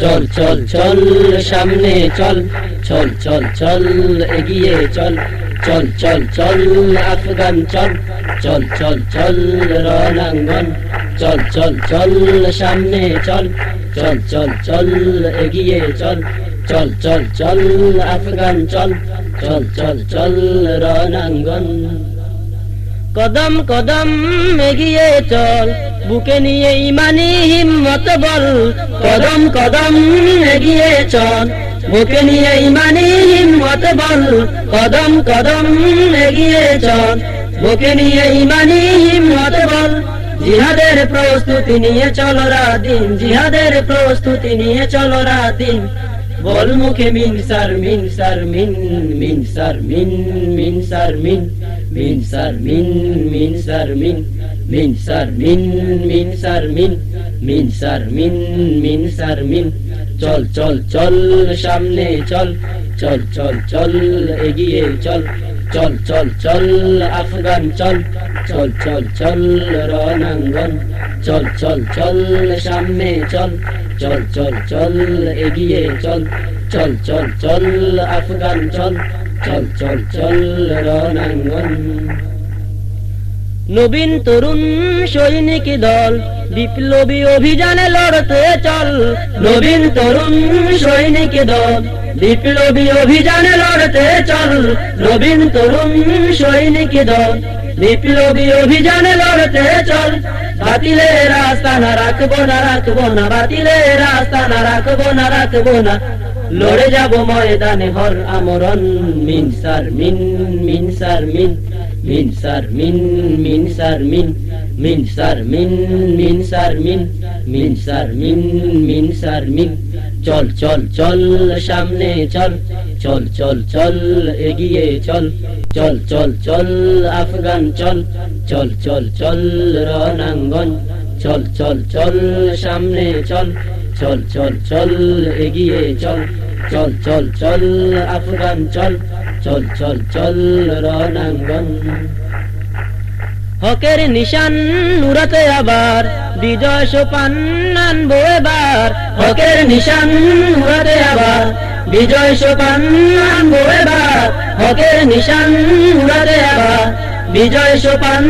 চল চল চল সামনে চল চল চল চল এগিয়ে চল চল চল চল আফগান চল চল চল চল রণাঙ্গন চল চল চল সামনে চল চল চল চল এগিয়ে চল চল চল চল আফগান চল চল চল চল রণাঙ্গন কদম কদম এগিয়ে চল বুকে নিয়ে ইমানি হিম্মত বল। কদম কদম এগিয়ে চল। বুকে নিয়ে ইমানি হিম্মত বল। কদম কদম এগিয়ে চল। বুকে নিয়ে ইমানি হিম্মত বল। জিহাদের প্রস্তুতি নিয়ে চলো রাদিন জিহাদের প্রস্তুতি নিয়ে চলো রাদিন বল মুখে মিন সার মিন সার মিন মিন সার মিন মিন সার মিন মিন সার মিন মিন সার মিন। মিন সার মিন মিন সার মিন মিন সার মিন মিন সার মিন চল চল চল সামনে চল চল চল চল এগিয়ে চল চল চল চল আফগান চল চল চল চল রণাঙ্গন চল চল চল সামনে চল চল চল চল এগিয়ে চল চল চল চল আফগান চল চল চল চল রণাঙ্গন নবীন তরুণ সৈনিক দল, বিপ্লবী অভিযানে লড়তে চল। নবীন তরুণ সৈনিক দল, বিপ্লবী অভিযানে লড়তে চল। নবীন তরুণ সৈনিক দল, বিপ্লবী অভিযানে লড়তে চল। বাতিলের রাস্তা না রাখব না রাখব না, বাতিলের রাস্তা না রাখব না রাখব না। লড়ে যাব ময়দানে হর আমরণ, মিন সার মিন মিন সার মিন। মিন সার মিন মিন সার মিন মিন সার মিন মিন সার মিন মিন সার মিন মিন সার মিন চল চল চল সামনে চল চল চল চল এগিয়ে চল চল চল চল আফগান চল চল চল চল রণাঙ্গন চল চল চল সামনে চল চল চল চল এগিয়ে চল চল চল চল আফগান চল চল চল চল রণাঙ্গন। হকের নিশান নুরাতে আবার, বিজয় সোপান আনব এবার। হকের নিশান নুরাতে আবার, বিজয় সোপান আনব এবার। হকের নিশান নুরাতে আবার, বিজয় সোপান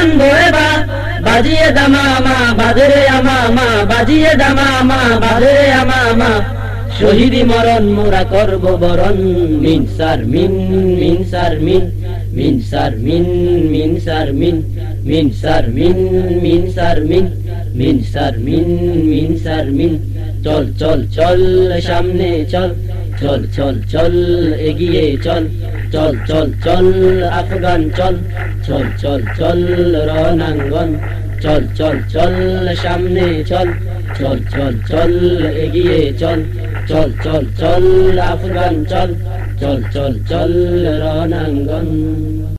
আনব এবার। বাজিয়ে দামা দামামা বাজরে আমামা বাজিয়ে দামা দামামা বাজরে আমামা শহীদি মরণ মোরা করব বরণ মিন সার মিন মিন সার মিন মিন সার মিন মিন সার মিন মিন সার মিন মিন সার মিন মিন সার মিন মিন সার মিন চল চল চল সামনে চল চল চল চল এগিয়ে চল চল চল চল আফগান চল চল চল চল রণাঙ্গন চল চল চল সামনে চল চল চল চল এগিয়ে চল চল চল চল আফগান চল চল চল চল রণাঙ্গন।